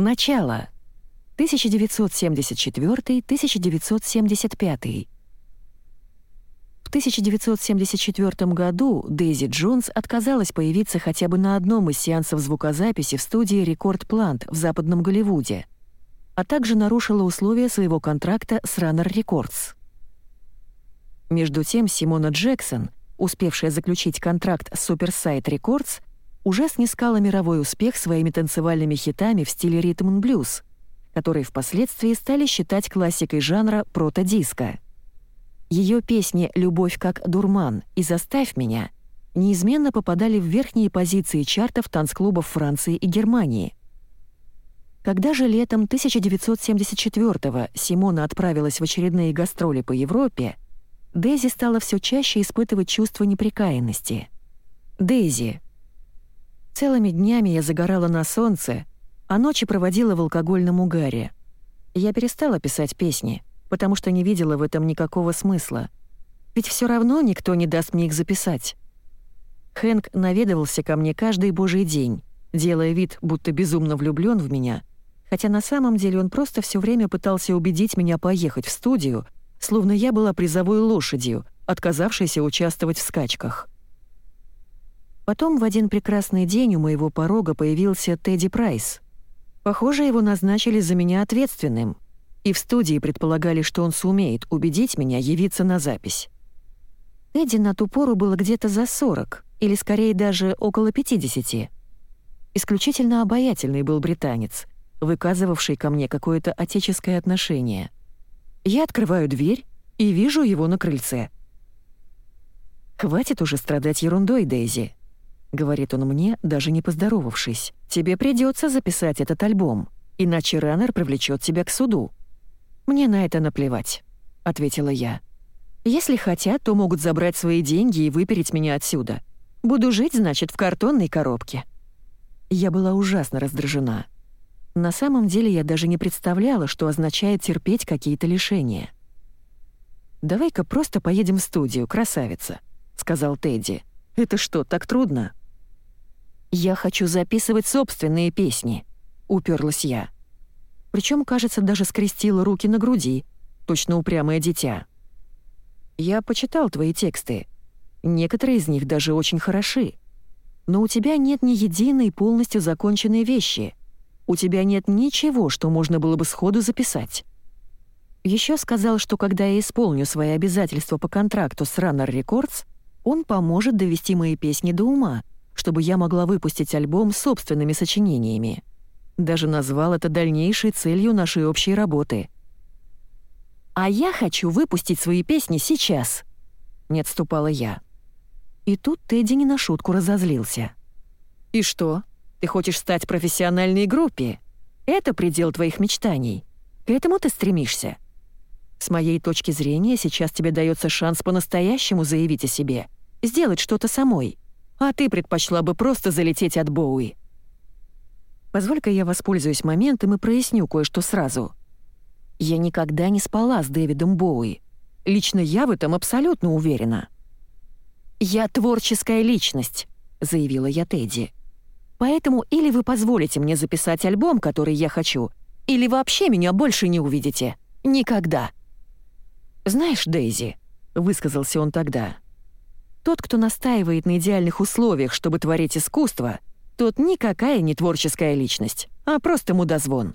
Начало. 1974-1975. В 1974 году Дейзи Джонс отказалась появиться хотя бы на одном из сеансов звукозаписи в студии Рекорд Плант в Западном Голливуде, а также нарушила условия своего контракта с Runner Records. Между тем Симона Джексон, успевшая заключить контракт с Superside Records, уже снискала мировой успех своими танцевальными хитами в стиле ритм-н-блюз, которые впоследствии стали считать классикой жанра прото-диско. Ее песни «Любовь как дурман» и «Заставь меня» неизменно попадали в верхние позиции чартов танцклубов Франции и Германии. Когда же летом 1974-го Симона отправилась в очередные гастроли по Европе, Дейзи стала все чаще испытывать чувство неприкаянности. Дейзи. Целыми днями я загорала на солнце, а ночи проводила в алкогольном угаре. Я перестала писать песни — потому что не видела в этом никакого смысла. Ведь все равно никто не даст мне их записать. Хэнк наведывался ко мне каждый божий день, делая вид, будто безумно влюблен в меня, хотя на самом деле он просто все время пытался убедить меня поехать в студию, словно я была призовой лошадью, отказавшейся участвовать в скачках. Потом в один прекрасный день у моего порога появился Тедди Прайс. Похоже, его назначили за меня ответственным — и в студии предполагали, что он сумеет убедить меня явиться на запись. Эдди на ту пору было где-то за 40, или скорее даже около 50. Исключительно обаятельный был британец, выказывавший ко мне какое-то отеческое отношение. Я открываю дверь и вижу его на крыльце. «Хватит уже страдать ерундой, Дейзи», — говорит он мне, даже не поздоровавшись. «Тебе придется записать этот альбом, иначе Раннер привлечет тебя к суду». «Мне на это наплевать», — ответила я. «Если хотят, то могут забрать свои деньги и выпереть меня отсюда. Буду жить, значит, в картонной коробке». Я была ужасно раздражена. На самом деле я даже не представляла, что означает терпеть какие-то лишения. «Давай-ка просто поедем в студию, красавица», — сказал Тедди. «Это что, так трудно?» «Я хочу записывать собственные песни», — уперлась я. Причем, кажется, даже скрестила руки на груди, точно упрямое дитя. «Я почитал твои тексты. Некоторые из них даже очень хороши. Но у тебя нет ни единой полностью законченной вещи. У тебя нет ничего, что можно было бы сходу записать». Еще сказал, что когда я исполню свои обязательства по контракту с Runner Records, он поможет довести мои песни до ума, чтобы я могла выпустить альбом с собственными сочинениями. Даже назвал это дальнейшей целью нашей общей работы. «А я хочу выпустить свои песни сейчас», — не отступала я. И тут Тедди не на шутку разозлился. «И что? Ты хочешь стать профессиональной группе? Это предел твоих мечтаний. К этому ты стремишься. С моей точки зрения, сейчас тебе дается шанс по-настоящему заявить о себе, сделать что-то самой. А ты предпочла бы просто залететь от Боуи. Позволь-ка я воспользуюсь моментом и проясню кое-что сразу. Я никогда не спала с Дэвидом Боуи. Лично я в этом абсолютно уверена. «Я творческая личность», — заявила я Тедди. «Поэтому или вы позволите мне записать альбом, который я хочу, или вообще меня больше не увидите. Никогда». «Знаешь, Дейзи», — высказался он тогда, — «тот, кто настаивает на идеальных условиях, чтобы творить искусство — Тут никакая не творческая личность, а просто мудозвон.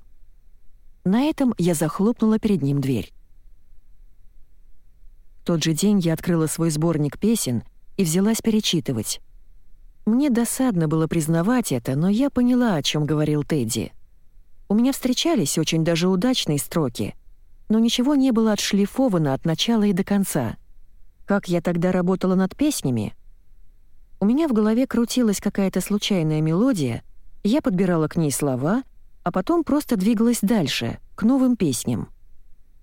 На этом я захлопнула перед ним дверь. Тот же день я открыла свой сборник песен и взялась перечитывать. Мне досадно было признавать это, но я поняла, о чем говорил Тедди. У меня встречались очень даже удачные строки, но ничего не было отшлифовано от начала и до конца. Как я тогда работала над песнями — у меня в голове крутилась какая-то случайная мелодия, я подбирала к ней слова, а потом просто двигалась дальше, к новым песням.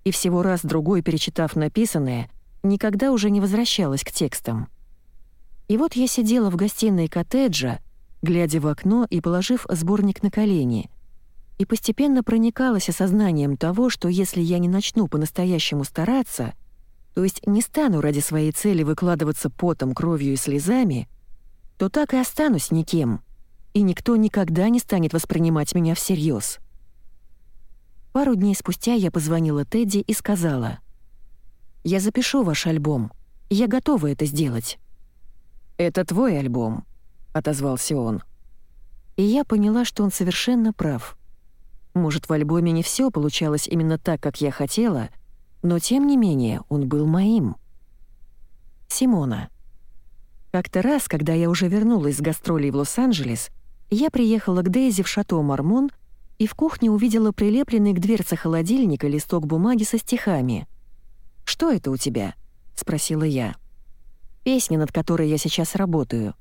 И всего раз-другой перечитав написанное, никогда уже не возвращалась к текстам. И вот я сидела в гостиной коттеджа, глядя в окно и положив сборник на колени, и постепенно проникалась осознанием того, что если я не начну по-настоящему стараться, то есть не стану ради своей цели выкладываться потом, кровью и слезами, то так и останусь никем, и никто никогда не станет воспринимать меня всерьез. Пару дней спустя я позвонила Тедди и сказала, «Я запишу ваш альбом. Я готова это сделать». «Это твой альбом», — отозвался он. И я поняла, что он совершенно прав. Может, в альбоме не все получалось именно так, как я хотела, но тем не менее он был моим. Симона. Как-то раз, когда я уже вернулась с гастролей в Лос-Анджелес, я приехала к Дейзи в шато Мармон и в кухне увидела прилепленный к дверце холодильника листок бумаги со стихами. «Что это у тебя?» — спросила я. «Песня, над которой я сейчас работаю».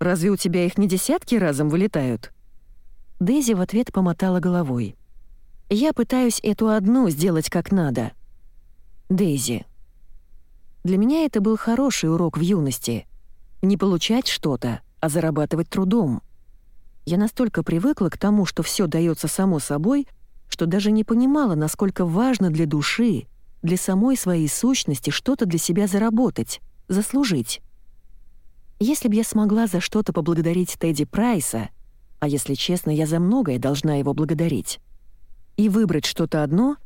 «Разве у тебя их не десятки разом вылетают?» Дейзи в ответ помотала головой. «Я пытаюсь эту одну сделать как надо». Дейзи. Для меня это был хороший урок в юности. Не получать что-то, а зарабатывать трудом. Я настолько привыкла к тому, что все дается само собой, что даже не понимала, насколько важно для души, для самой своей сущности что-то для себя заработать, заслужить. Если бы я смогла за что-то поблагодарить Тедди Прайса, а если честно, я за многое должна его благодарить, и выбрать что-то одно,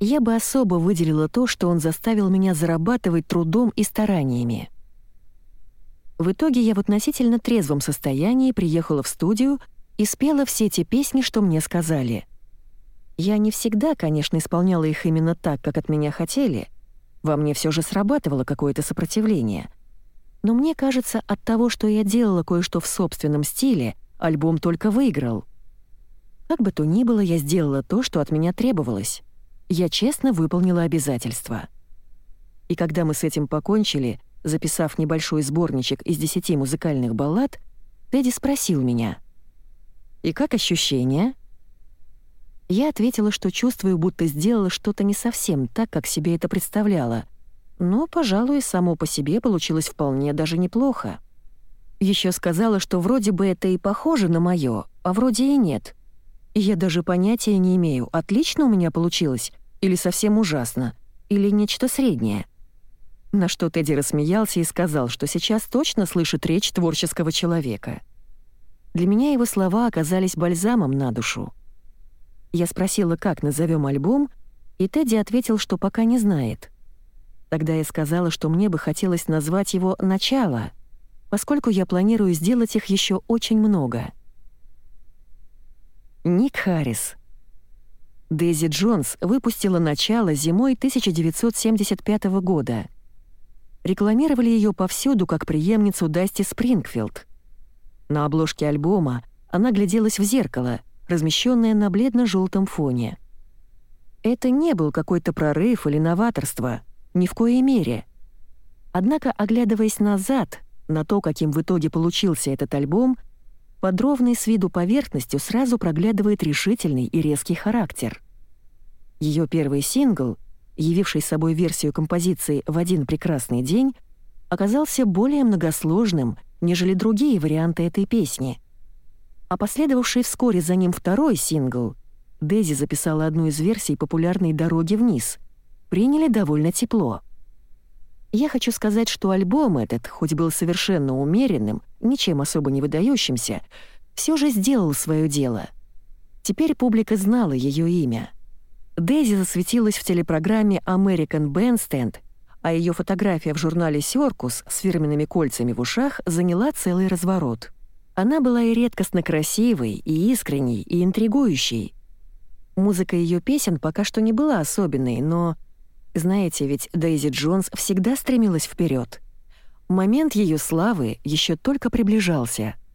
я бы особо выделила то, что он заставил меня зарабатывать трудом и стараниями. В итоге я в относительно трезвом состоянии приехала в студию и спела все те песни, что мне сказали. Я не всегда, конечно, исполняла их именно так, как от меня хотели. Во мне все же срабатывало какое-то сопротивление. Но мне кажется, от того, что я делала кое-что в собственном стиле, альбом только выиграл. Как бы то ни было, я сделала то, что от меня требовалось. Я честно выполнила обязательства. И когда мы с этим покончили, Записав небольшой сборничек из десяти музыкальных баллад, Тедди спросил меня. «И как ощущения?» Я ответила, что чувствую, будто сделала что-то не совсем так, как себе это представляла. Но, пожалуй, само по себе получилось вполне даже неплохо. Еще сказала, что вроде бы это и похоже на моё, а вроде и нет. Я даже понятия не имею, отлично у меня получилось, или совсем ужасно, или нечто среднее. На что Тедди рассмеялся и сказал, что сейчас точно слышит речь творческого человека. Для меня его слова оказались бальзамом на душу. Я спросила, как назовем альбом, и Тедди ответил, что пока не знает. Тогда я сказала, что мне бы хотелось назвать его «Начало», поскольку я планирую сделать их еще очень много. Ник Харрис. Дейзи Джонс выпустила «Начало» зимой 1975 года — рекламировали ее повсюду как преемницу Дасти Спрингфилд. На обложке альбома она гляделась в зеркало, размещенное на бледно-желтом фоне. Это не был какой-то прорыв или новаторство, ни в коей мере. Однако, оглядываясь назад, на то, каким в итоге получился этот альбом, под ровной с виду поверхностью сразу проглядывает решительный и резкий характер. Ее первый сингл — явивший собой версию композиции «В один прекрасный день», оказался более многосложным, нежели другие варианты этой песни. А последовавший вскоре за ним второй сингл Дейзи записала одну из версий популярной «Дороги вниз», приняли довольно тепло. Я хочу сказать, что альбом этот, хоть был совершенно умеренным, ничем особо не выдающимся, все же сделал свое дело. Теперь публика знала ее имя — Дейзи засветилась в телепрограмме American Bandstand, а ее фотография в журнале «Сёркус» с фирменными кольцами в ушах заняла целый разворот. Она была и редкостно красивой, и искренней, и интригующей. Музыка ее песен пока что не была особенной, но... Знаете, ведь Дейзи Джонс всегда стремилась вперед. Момент ее славы еще только приближался —